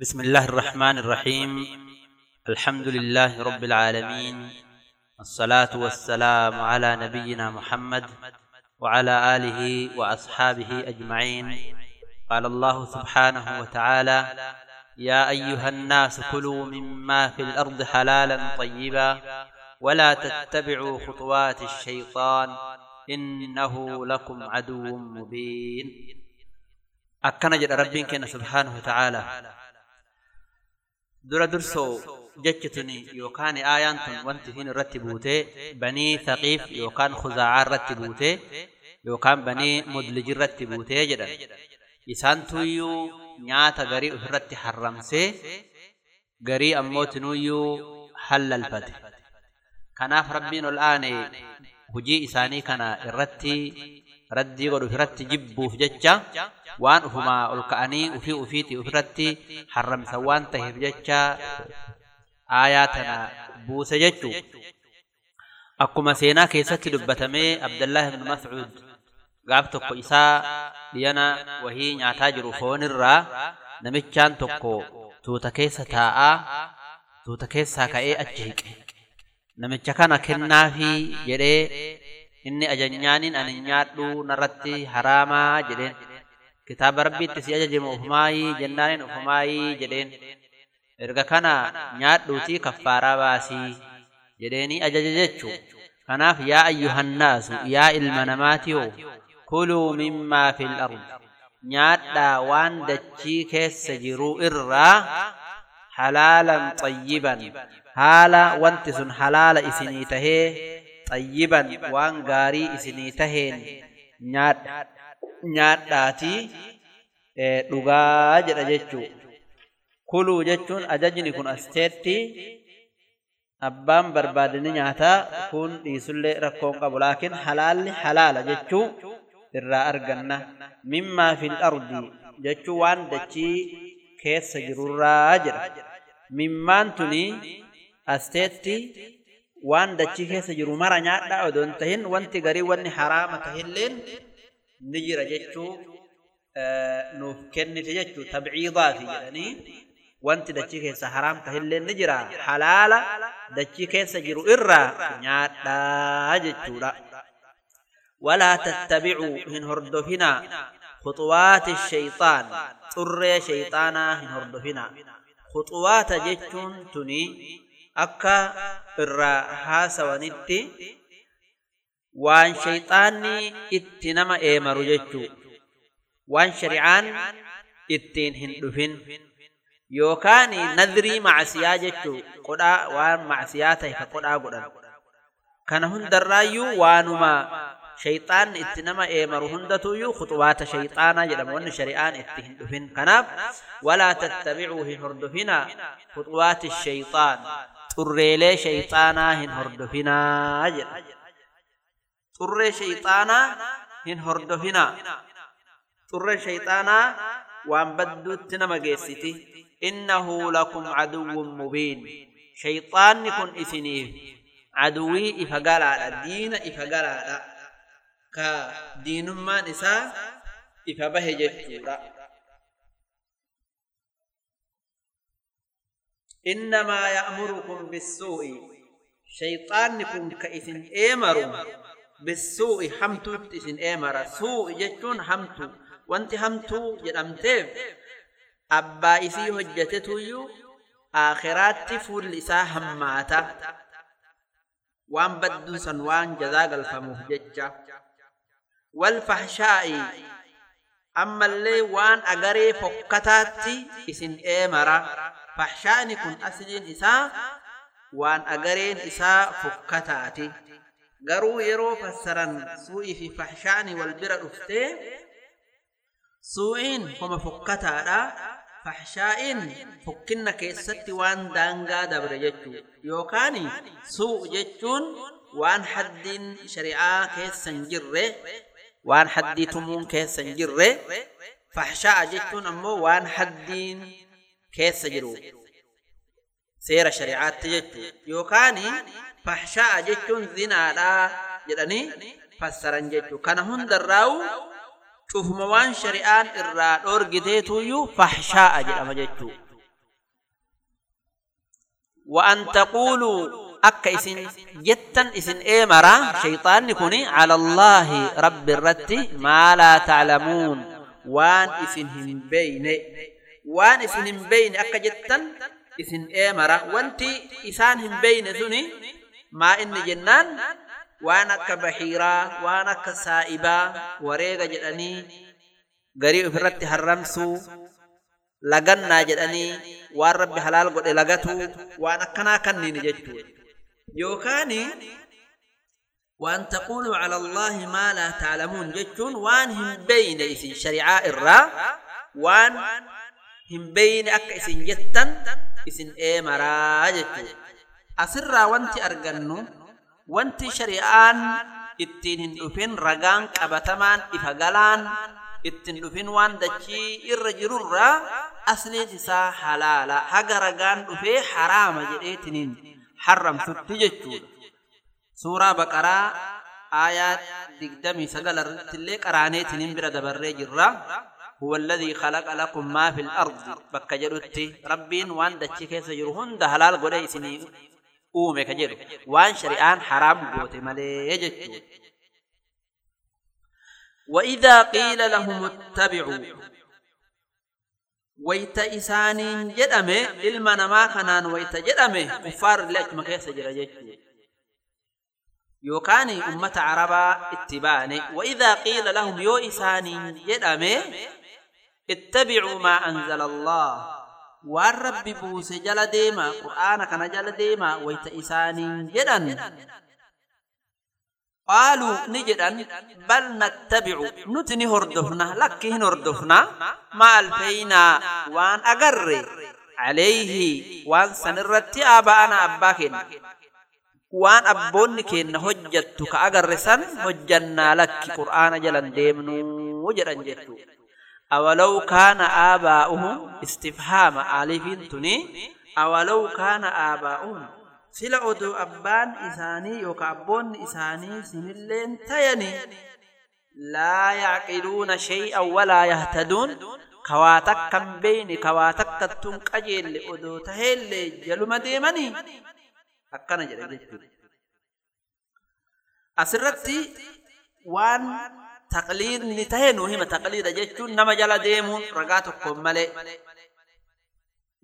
بسم الله الرحمن الرحيم الحمد لله رب العالمين الصلاة والسلام على نبينا محمد وعلى آله وأصحابه أجمعين قال الله سبحانه وتعالى يا أيها الناس كلوا مما في الأرض حلالا طيبا ولا تتبعوا خطوات الشيطان إنه لكم عدو مبين أكنا جد كنا سبحانه وتعالى dura dursoo jechi tuni yookaan aayaan tun wanti hin irratti buutee banii thaqiif yookaan khuzaacaa irratti buutee yookaan banii mudlij irratti buutee jedhan isaantuyyuu nyaata garii ofirratti harramsee garii ammootinuyyuu hallalfate kanaaf rabbiin ol aane hujii isaanii kana irratti raddii godhu ofirratti jibbuuf jecha waan ufumaa ol ka'anii ufii ufiiti ofirratti harramsan waan taheef jecha aayaa tana buuse jechuu akkuma seenaa keessatti dubbatamee abdallahi ibn mas'ud gaaf tokko isaa dhiyana wahii nyaataa jiru foonirraa namichaan tokko tuuta keessa taa'aa tuuta keessaa ka'ee achi hiqe namicha kana kennaafii jedhee inni ajanyaaniin ani nyaadhu narratti haraamaa jedheen kitaaba rabbiitti si ajajama ufumaayii jennaaniin ufumaayii jedheen erga kana nyaadhuutii kaffaaraa baasii jedheeni ajaja jechuu kanaaf yaa ayyuhannaasu yaa ilma namaatiyoo kuluu mimmaa fil ard nyaadhaa waan dachii keessa jiruu irraa halaalan xayyiban haala wanti sun halaala isinii tahee xayyiban waan gaarii isinii taheen nyaadhaatii dhugaa jedha jechuu kuluu jechuun ajajni kun asteetti abbaan barbaadani nyaataa kun dhiisullee rakkoon qabu laakiin halaalli halaala jechuu irraa arganna mimmaa fil ardi jechuu waan dachii keessa jirurraa jedha mimmaan tuni asteetti waan dachii keessa jiru mara nyaadhaa odoon tahin wanti garii wanni haraama tahilleen ni jira jechuu nuuf kennite jechuu tabciidaafi jedhanii wanti dachii keessa haraam tahilleen ni jira halaala dachii keessa jiru irraa nyaadhaa jechuudha walaa tattabicuu hin hordofinaa khuxuwaati shayxaan xurree shayxaanaa hin hordofinaa khuxuwaata jechuun tuni akka irraa haasawanitti waan shayxaanni itti nama eemaru jechuu waan shari'aan ittiin hin dhufin yookaan nadrii macsiyaa jechuu qodhaa waan macsiyaa tahe ka qodhaa godhan kana hundarraayyuu waanuma shayxaanni itti nama eemaru hundatuyyuu khuxuwaata shayxaanaa jedhama wanni shari'aan itti hin dhufin kanaaf walaa tattabicuu hin hordofina xurreelee shayxaanaa hin hordofinaa jedha xurree shayxaanaa hin hordofinaa xurree shayxaanaa waan badduutti nama geessiti innahu lakum caduwwun mubiin shayxaanni kun isiniif caduwii ifa galaadha diina ifa galaadha ka diinummaan isaa ifa bahe jechuudha إنما يأمركم بالسوء. شيطان كن كإسن إيمرو. بالسوء حمتو إسن إيمر سوء جتون حمتو. وانت حمتو جدمتيف أبا إسي هجتتو يو آخرات فول إسا هماتا وان بدو سنوان جزاق الفموه ججا. والفحشاء. أما اللي وان أغري فكتاتي إسن إيمرا. فحشان كن أسجن إساء وان أقرين إساء فكتاتي. قروا يرو فسرا سوئي في فحشان والبر الأفتين سوئين هم فكتاتا. فحشائن فكنا كيستي وان دانغا دبر جتو يوكاني سوء جتون وان حد شريعا كيسن جرة. وان حد تمون كيسن جرة. فحشاء جتون أمو وان حد keessa jiru seera shari'aatti jechuu yookaan fahshaa'a jechuun zinaadhaa jedhanii fassaran jechuu kana hundarraa'u cufuma waan shari'aan irraa dhoorgiteetuyyuu fahshaa'a jedhama jechuu وأن تقولوا أكا إسن جتا إسن إيمرا شيطان كوني على الله رب الرت ما لا تعلمون وان إسن هم بين وان إسن هم بين أكا جتا إسن إيمرا وانتي إسان هم بين ذني ما إن جنان waan akka bahiiraa waan akka saa'ibaa wareega jedhanii garii ofirratti harramsuu lagannaa jedhanii waan rabbi halaal godhe lagatu waan akkanaa kanniin jechuudha yookaan waan taqulu cala allaahi maa laa taalamuun jechuun waan hin beyne isin shari'aa irraa waan hin beyne akka isin jettan isin eemaraa jechuudha asirraa wanti argannu wanti shari'aan ittiin hin dhufin ragaan qabatamaan ifa galaan ittiin dhufin waan dachii irra jirurraa asliin isaa halaala haga ragaan dhufee haraama jedheetiniin harramtutti jechuudha suuraa baqaraa aayaa digdamii sagal irratti illee qaraaneetiniin bira dabarree jirra هو الذي خلق لكم ما في الأرض. بك جدوتي ربين وان دچي كيس جرو. هند حلال غدي سني uume ka jedhu waan shari'aan haraam goote malee jechuudha. وإذا قيل لهم اتبعوا. ويت إسانين جدمه إلما نما كنان ويت جدمه كفار لك ما كيس جرى يوكاني أمة عربا اتباني. وإذا قيل لهم يو إسانين جدمه اتبعوا ما أنزل الله. وربي بوس جل ديما قرانا كن جل ديما ويت اساني جدن قالوا نجدن بل نتبع. نتني هردفنا لك هردفنا ما الفينا وان اغر عليه وان سنرت ابانا اباكن وان ابونك ان حجتك اغرسن حجنا لك. قرانا جل ديمنو وجرنجتو awalaw kaana aabaa'uhum istifhaama alifiin tuni awalaw kaana aabaa'uhum sila odoo abbaan isaanii yookaan abboonni isaanii sinilleen tayani laa yaaqiluuna shay'an walaa yahtaduun kawaa takka hin beeyne kawaa takka tun qajeelle odoo taheellee jaluma deemanii akkana jedha jechuudha asirratti waan taqliidni tahee nuu hima taqliida jechuun nama jala deemuun ragaa tokkoon malee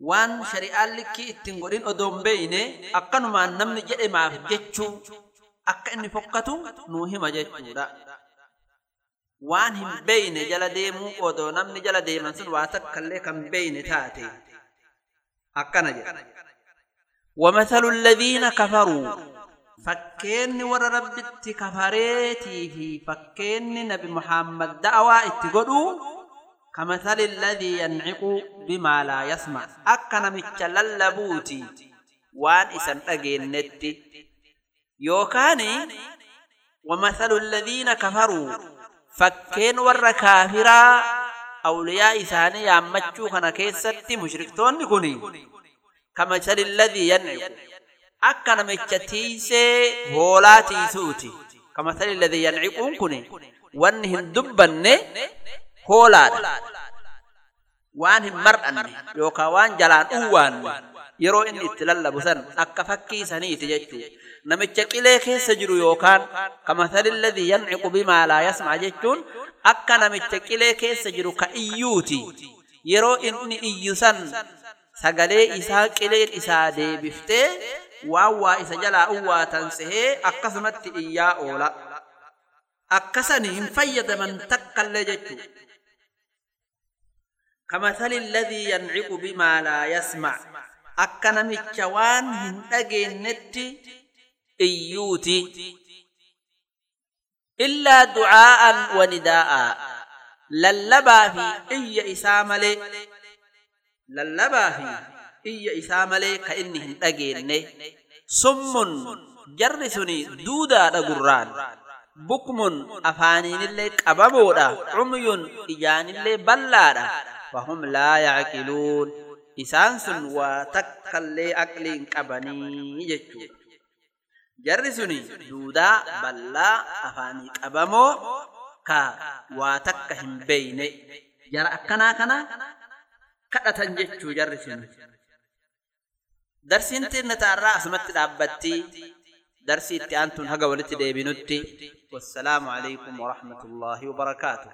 waan shari'aan likkii ittiin godhin odoon beeyne akkanumaan namni jedhe maaf jechuu akka inni fokkatu nuu hima jechuudha. Waan hin beeyne jala deemuu odoo namni jala deeman sun waa takkallee kan beeyne taate akkana jedha. ومثل الذين كفروا warra rabbitti kafareetii fi fakkeenni nabi muhammad da'awaa itti godhu كمثل الذي ينعق بما لا يسمع أكنا متشلل لبوتي وان إسان أجينتي يوكاني ومثل الذين كفروا فكين ور كافرا أولياء إساني يامتشو كان كيستي مشركتون كوني كمثل الذي ينعق akka namicha tiisee hoolaa tiisuuti kamasali ladhi yan'iquun kun wanni hin dubbanne hoolaadha waan hin mar'anne yookaan waan jalaan uwwaanne yeroo inni itti lallabu san akka fakkii saniiti jechuudha namicha qilee keessa jiru yookaan kamasali ladhi yan'iqu bimaa laa yasma jechuun akka namicha qilee keessa jiru ka iyyuuti yeroo inni iyyu san sagalee isaa qileen isaa deebiftee waan waa isa jalaa uwwaatan sehee akkasumatti iyyaa oola akkasani hin fayyadaman takkallee jechuu كمثل الذي ينعق بما لا يسمع أكنا متشوان هندقين نتي إيوتي إلا دعاء ونداء للبا في إي إساملي للبا في iyya isaa malee ka inni hin dhageenye summun jarri suni duudaadha gurraan bukmun afaaniinillee qabamoodha cumyun ijaanillee ballaadha fahum laa yacqiluun isaan sun waa takkallee aqliin qabanii jechuudha jarri suni duudaa ballaa afaanii qabamoo ka waa takka hin beeyne jara akkanaa kana kadhatan jechuu jarri suni درسي انت نتعرى اسمت العبتي درسي انت أنتم هقا ولتي والسلام عليكم ورحمة الله وبركاته.